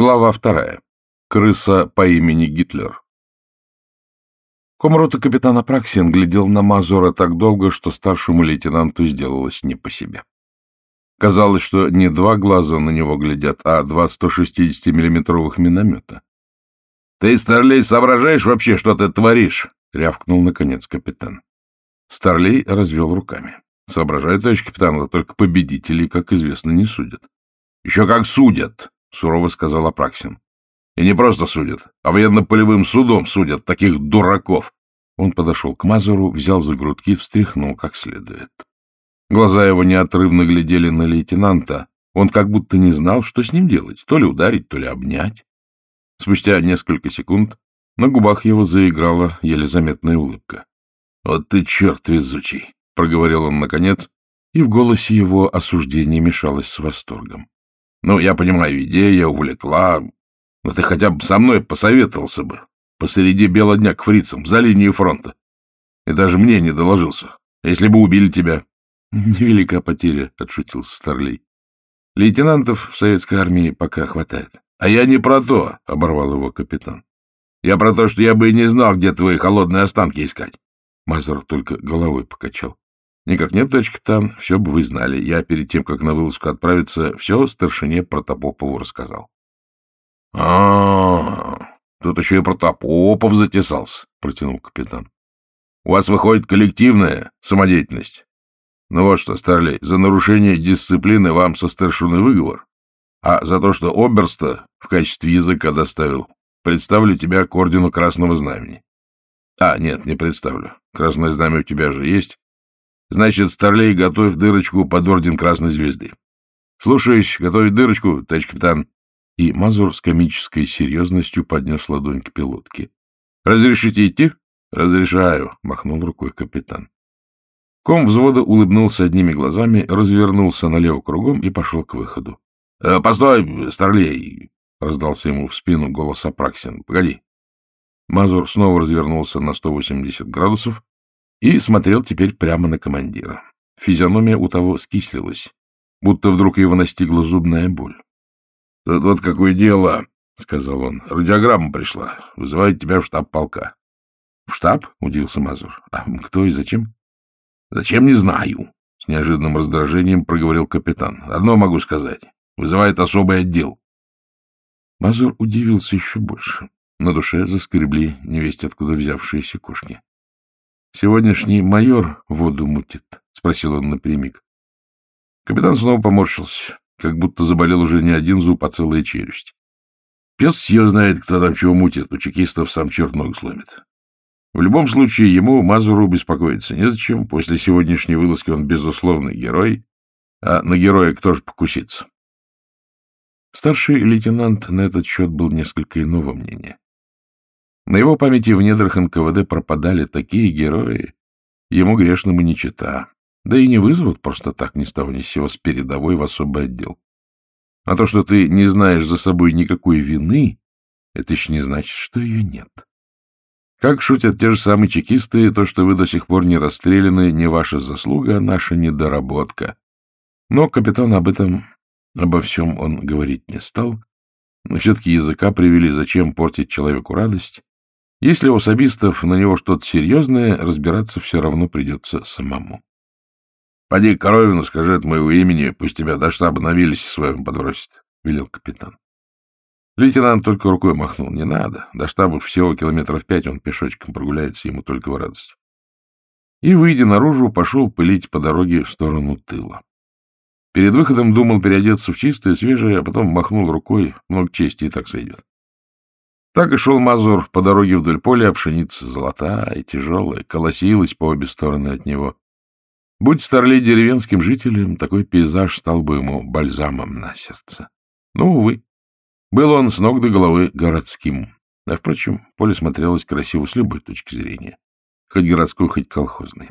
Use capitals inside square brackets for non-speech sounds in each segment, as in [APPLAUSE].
Глава вторая. Крыса по имени Гитлер. Комрота капитан Апраксин глядел на Мазура так долго, что старшему лейтенанту сделалось не по себе. Казалось, что не два глаза на него глядят, а два 160-миллиметровых миномета. — Ты, Старлей, соображаешь вообще, что ты творишь? — рявкнул, наконец, капитан. Старлей развел руками. — Соображаю, товарищ капитан, только победителей, как известно, не судят. — Еще как судят! — сурово сказал Апраксин. — И не просто судят, а военно-полевым судом судят таких дураков. Он подошел к Мазуру, взял за грудки, встряхнул как следует. Глаза его неотрывно глядели на лейтенанта. Он как будто не знал, что с ним делать, то ли ударить, то ли обнять. Спустя несколько секунд на губах его заиграла еле заметная улыбка. — Вот ты черт везучий! — проговорил он наконец, и в голосе его осуждение мешалось с восторгом. Ну, я понимаю, идея увлекла, но ты хотя бы со мной посоветовался бы. Посреди бела дня к фрицам, за линией фронта. И даже мне не доложился. Если бы убили тебя... [LAUGHS] — Невелика потеря, — отшутился Старлей. — Лейтенантов в советской армии пока хватает. — А я не про то, — оборвал его капитан. — Я про то, что я бы и не знал, где твои холодные останки искать. Мазур только головой покачал. Никак нет, товарищ капитан, все бы вы знали. Я перед тем, как на вылазку отправиться, все старшине Протопопову рассказал. — А, тут еще и Протопопов затесался, — протянул капитан. — У вас выходит коллективная самодеятельность. Ну вот что, Старлей, за нарушение дисциплины вам со старшиной выговор, а за то, что Оберста в качестве языка доставил, представлю тебя к ордену Красного Знамени. А, нет, не представлю. Красное Знамя у тебя же есть, Значит, Старлей, готовь дырочку под орден Красной Звезды. Слушаюсь, готовить дырочку, товарищ капитан. И Мазур с комической серьезностью поднес ладонь к пилотке. Разрешите идти? Разрешаю, махнул рукой капитан. Ком взвода улыбнулся одними глазами, развернулся налево кругом и пошел к выходу. «Э, — Постой, Старлей! — раздался ему в спину голос Апраксин. — Погоди. Мазур снова развернулся на 180 градусов и смотрел теперь прямо на командира. Физиономия у того скислилась, будто вдруг его настигла зубная боль. — вот какое дело, — сказал он. — Радиограмма пришла. Вызывает тебя в штаб полка. — В штаб? — удивился Мазур. — А кто и зачем? — Зачем, не знаю, — с неожиданным раздражением проговорил капитан. — Одно могу сказать. Вызывает особый отдел. Мазур удивился еще больше. На душе заскребли невесть откуда взявшиеся кошки. — Сегодняшний майор воду мутит? — спросил он напрямик. Капитан снова поморщился, как будто заболел уже не один зуб, а целая челюсть. Пес ее знает, кто там чего мутит, у чекистов сам черт ногу сломит. В любом случае, ему, Мазуру, беспокоиться незачем. После сегодняшней вылазки он, безусловный герой. А на героя кто же покусится? Старший лейтенант на этот счет был несколько иного мнения. На его памяти в недрах НКВД пропадали такие герои, ему грешному не чита, да и не вызовут просто так ни с того ни с сего с передовой в особый отдел. А то, что ты не знаешь за собой никакой вины, это еще не значит, что ее нет. Как шутят те же самые чекисты, то, что вы до сих пор не расстреляны, не ваша заслуга, а наша недоработка. Но капитан об этом, обо всем он говорить не стал. Но все-таки языка привели, зачем портить человеку радость, если у особистов на него что-то серьезное, разбираться все равно придется самому. — Поди к Коровину, скажи от моего имени, пусть тебя до штаба на Виллисе своем подбросит, — велел капитан. Лейтенант только рукой махнул. Не надо. До штаба всего километров пять он пешочком прогуляется, ему только в радость. И, выйдя наружу, пошел пылить по дороге в сторону тыла. Перед выходом думал переодеться в чистое, свежее, а потом махнул рукой. Много чести и так сойдет. Так и шел Мазур по дороге вдоль поля, а пшеница золотая тяжелая, колосилась по обе стороны от него. Будь Старлей деревенским жителем, такой пейзаж стал бы ему бальзамом на сердце. Но, увы, был он с ног до головы городским. А, впрочем, поле смотрелось красиво с любой точки зрения, хоть городской, хоть колхозной.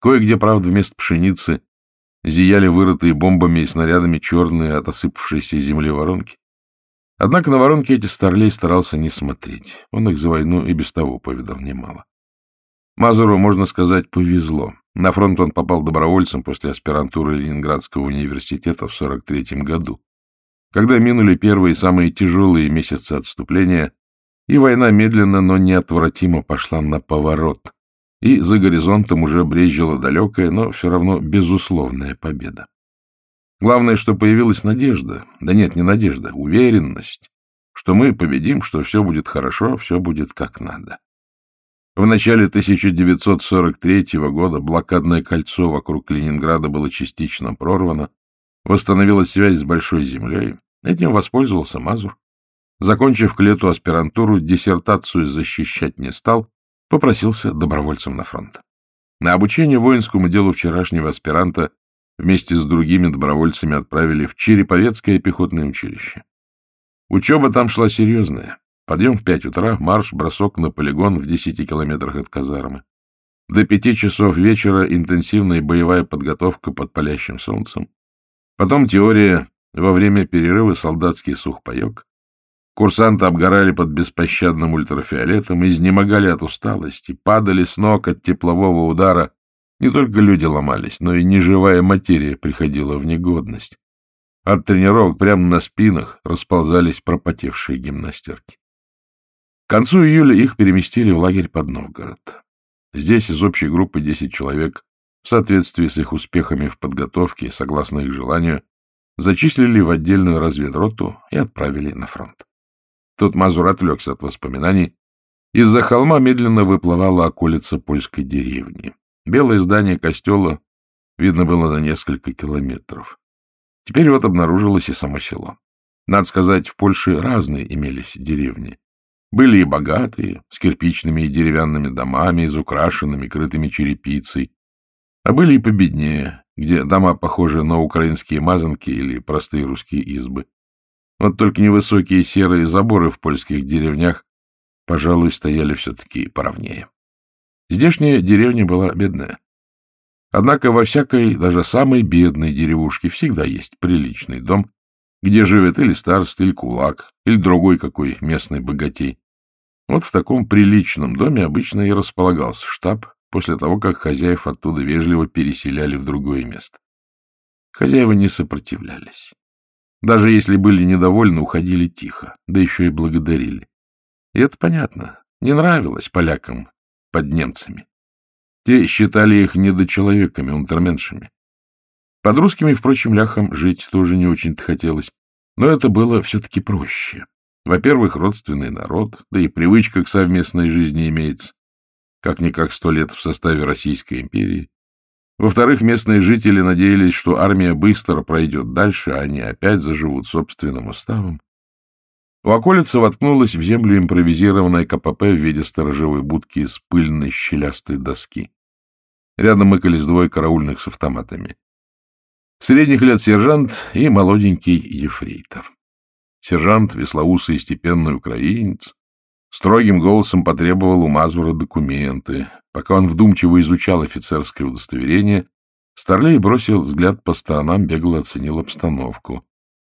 Кое-где, правда, вместо пшеницы зияли вырытые бомбами и снарядами черные от осыпавшейся земли воронки. Однако на воронки эти старлей старался не смотреть. Он их за войну и без того повидал немало. Мазуру, можно сказать, повезло. На фронт он попал добровольцем после аспирантуры Ленинградского университета в 43-м году, Когда минули первые самые тяжелые месяцы отступления, и война медленно, но неотвратимо пошла на поворот, и за горизонтом уже брезжила далекая, но все равно безусловная победа. Главное, что появилась надежда, да нет, не надежда, уверенность, что мы победим, что все будет хорошо, все будет как надо. В начале 1943 года блокадное кольцо вокруг Ленинграда было частично прорвано, восстановилась связь с Большой землей, этим воспользовался Мазур. Закончив к лету аспирантуру, диссертацию защищать не стал, попросился добровольцем на фронт. На обучение воинскому делу вчерашнего аспиранта вместе с другими добровольцами отправили в Череповецкое пехотное училище. Учеба там шла серьезная. Подъем в пять утра, марш, бросок на полигон в десяти километрах от казармы. До пяти часов вечера интенсивная боевая подготовка под палящим солнцем. Потом теория, во время перерыва солдатский сухпайок. Курсанты обгорали под беспощадным ультрафиолетом, изнемогали от усталости, падали с ног от теплового удара. Не только люди ломались, но и неживая материя приходила в негодность. От тренировок прямо на спинах расползались пропотевшие гимнастерки. К концу июля их переместили в лагерь под Новгород. Здесь из общей группы 10 человек, в соответствии с их успехами в подготовке, согласно их желанию, зачислили в отдельную разведроту и отправили на фронт. Тут Мазур отвлекся от воспоминаний. Из-за холма медленно выплывала околица польской деревни. Белое здание костела видно было за несколько километров. Теперь вот обнаружилось и само село. Надо сказать, в Польше разные имелись деревни. Были и богатые, с кирпичными и деревянными домами, изукрашенными, крытыми черепицей. А были и победнее, где дома похожи на украинские мазанки или простые русские избы. Вот только невысокие серые заборы в польских деревнях, пожалуй, стояли все-таки поровнее. Здешняя деревня была бедная. Однако во всякой, даже самой бедной деревушке всегда есть приличный дом, где живет или староста, или кулак, или другой какой местный богатей. Вот в таком приличном доме обычно и располагался штаб после того, как хозяев оттуда вежливо переселяли в другое место. Хозяева не сопротивлялись. Даже если были недовольны, уходили тихо, да еще и благодарили. И это понятно. Не нравилось полякам под немцами. Те считали их недочеловеками, унтерменшами. Под русскими, впрочем, ляхам жить тоже не очень-то хотелось. Но это было все-таки проще. Во-первых, родственный народ, да и привычка к совместной жизни имеется. Как-никак сто лет в составе Российской империи. Во-вторых, местные жители надеялись, что армия быстро пройдет дальше, а они опять заживут собственным уставом. У околицы воткнулась в землю импровизированная КПП в виде сторожевой будки из пыльной щелястой доски. Рядом мыкались двое караульных с автоматами. Средних лет сержант и молоденький ефрейтор. Сержант, веслоусый и степенный украинец, Строгим голосом потребовал у Мазура документы. Пока он вдумчиво изучал офицерское удостоверение, Старлей бросил взгляд по сторонам, бегло оценил обстановку.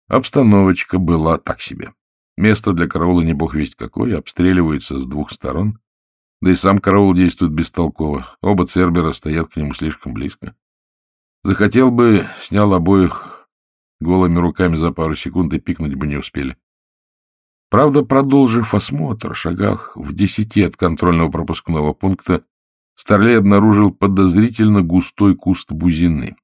Обстановочка была так себе. Место для караула не бог весть какое, обстреливается с двух сторон. Да и сам караул действует бестолково. Оба цербера стоят к нему слишком близко. Захотел бы, снял обоих голыми руками за пару секунд и пикнуть бы не успели. Правда, продолжив осмотр, шагах в десяти от контрольного пропускного пункта, Старлей обнаружил подозрительно густой куст бузины.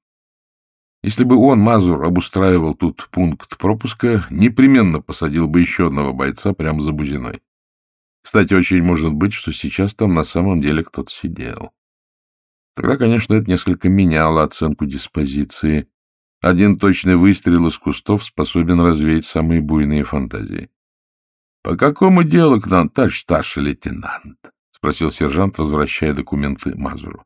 Если бы он, Мазур, обустраивал тут пункт пропуска, непременно посадил бы еще одного бойца прямо за бузиной. Кстати, очень может быть, что сейчас там на самом деле кто-то сидел. Тогда, конечно, это несколько меняло оценку диспозиции. Один точный выстрел из кустов способен развеять самые буйные фантазии. — По какому делу к нам, товарищ старший лейтенант? — спросил сержант, возвращая документы Мазуру.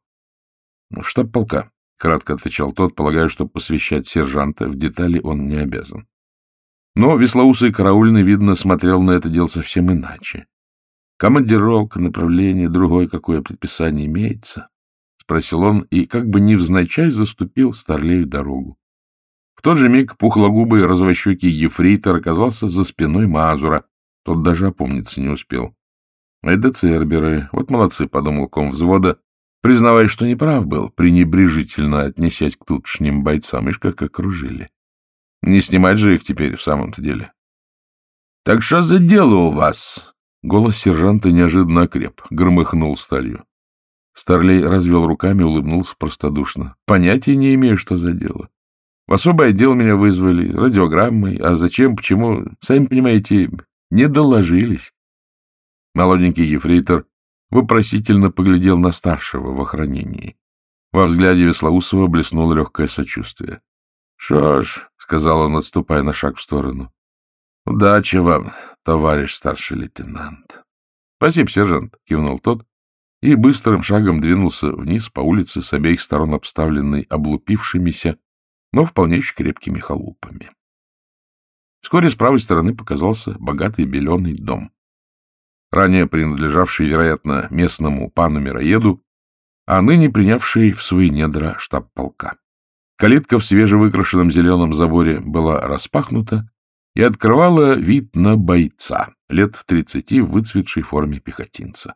«Ну, — В штаб полка, — кратко отвечал тот, полагая, что посвящать сержанта в детали он не обязан. Но веслоусый караульный, видно, смотрел на это дело совсем иначе. — Командировка, направление, другое какое предписание имеется? — спросил он и, как бы невзначай, заступил Старлею дорогу. В тот же миг пухлогубый развощекий ефрейтор оказался за спиной Мазура, тот даже опомниться не успел. Это церберы. Вот молодцы, — подумал ком взвода, признавая, что неправ был, пренебрежительно отнесясь к тутшним бойцам, ишь как окружили. Не снимать же их теперь в самом-то деле. — Так что за дело у вас? Голос сержанта неожиданно окреп, громыхнул сталью. Старлей развел руками, улыбнулся простодушно. — Понятия не имею, что за дело. В особый отдел меня вызвали, радиограммой. А зачем, почему, сами понимаете, не доложились. Молоденький ефрейтор вопросительно поглядел на старшего в охранении. Во взгляде Веслоусова блеснуло легкое сочувствие. — Что ж, — сказал он, отступая на шаг в сторону, — удачи вам, товарищ старший лейтенант. — Спасибо, сержант, — кивнул тот и быстрым шагом двинулся вниз по улице с обеих сторон обставленной облупившимися, но вполне еще крепкими халупами. Вскоре с правой стороны показался богатый беленый дом. Ранее принадлежавший, вероятно, местному пану-мироеду, а ныне принявший в свои недра штаб полка. Калитка в свежевыкрашенном зеленом заборе была распахнута и открывала вид на бойца, лет тридцати в выцветшей форме пехотинца.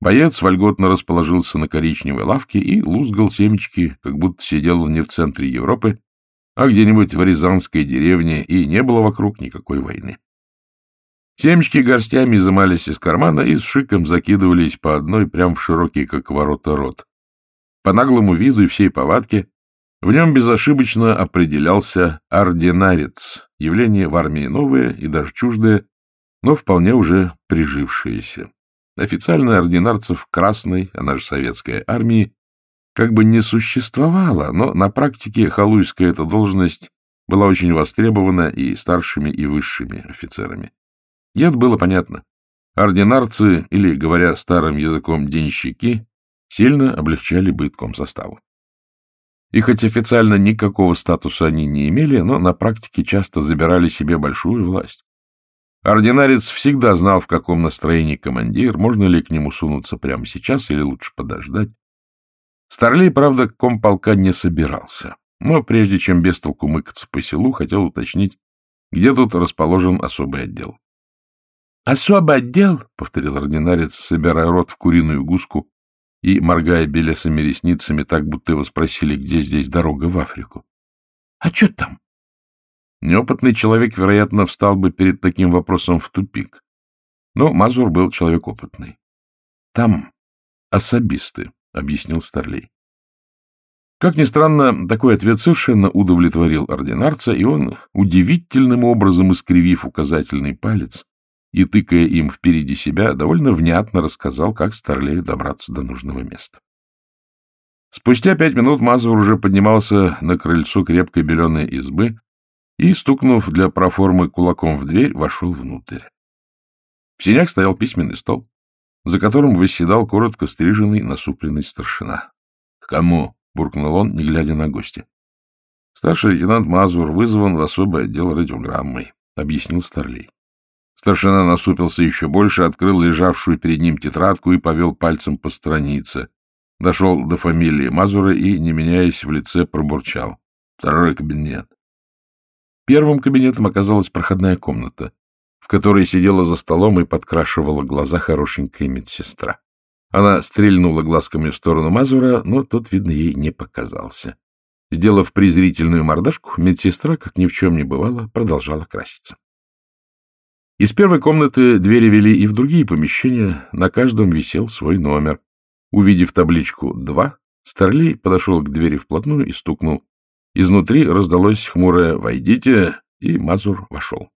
Боец вольготно расположился на коричневой лавке и лузгал семечки, как будто сидел не в центре Европы, а где-нибудь в Рязанской деревне, и не было вокруг никакой войны. Семечки горстями изымались из кармана и с шиком закидывались по одной прямо в широкий, как ворота, рот. По наглому виду и всей повадке в нем безошибочно определялся ординарец, явление в армии новое и даже чуждое, но вполне уже прижившееся. Официально ординарцев Красной, она же Советской армии, как бы не существовало, но на практике халуйская эта должность была очень востребована и старшими, и высшими офицерами. Это было понятно. Ординарцы, или, говоря старым языком, денщики, сильно облегчали бытком составу. И хоть официально никакого статуса они не имели, но на практике часто забирали себе большую власть. Ординарец всегда знал, в каком настроении командир, можно ли к нему сунуться прямо сейчас или лучше подождать. Старлей, правда, к комполка не собирался, но прежде чем без толку мыкаться по селу, хотел уточнить, где тут расположен особый отдел. — Особый отдел, — повторил ординарец, собирая рот в куриную гуску и моргая белесыми ресницами, так будто его спросили, где здесь дорога в Африку. — А что там? Неопытный человек, вероятно, встал бы перед таким вопросом в тупик. Но Мазур был человек опытный. — Там особисты, — объяснил Старлей. Как ни странно, такой ответ совершенно удовлетворил ординарца, и он, удивительным образом искривив указательный палец и тыкая им впереди себя, довольно внятно рассказал, как Старлею добраться до нужного места. Спустя пять минут Мазур уже поднимался на крыльцо крепкой беленой избы и, стукнув для проформы кулаком в дверь, вошел внутрь. В синях стоял письменный стол, за которым восседал коротко стриженный насупленный старшина. — К кому? — буркнул он, не глядя на гостя. — Старший лейтенант Мазур вызван в особый отдел радиограммой, — объяснил Старлей. Старшина насупился еще больше, открыл лежавшую перед ним тетрадку и повел пальцем по странице. Дошел до фамилии Мазура и, не меняясь в лице, пробурчал. Второй кабинет. Первым кабинетом оказалась проходная комната которой сидела за столом и подкрашивала глаза хорошенькая медсестра. Она стрельнула глазками в сторону Мазура, но тот, видно, ей не показался. Сделав презрительную мордашку, медсестра, как ни в чем не бывало, продолжала краситься. Из первой комнаты двери вели и в другие помещения, на каждом висел свой номер. Увидев табличку «2», Старлей подошел к двери вплотную и стукнул. Изнутри раздалось хмурое «Войдите», и Мазур вошел.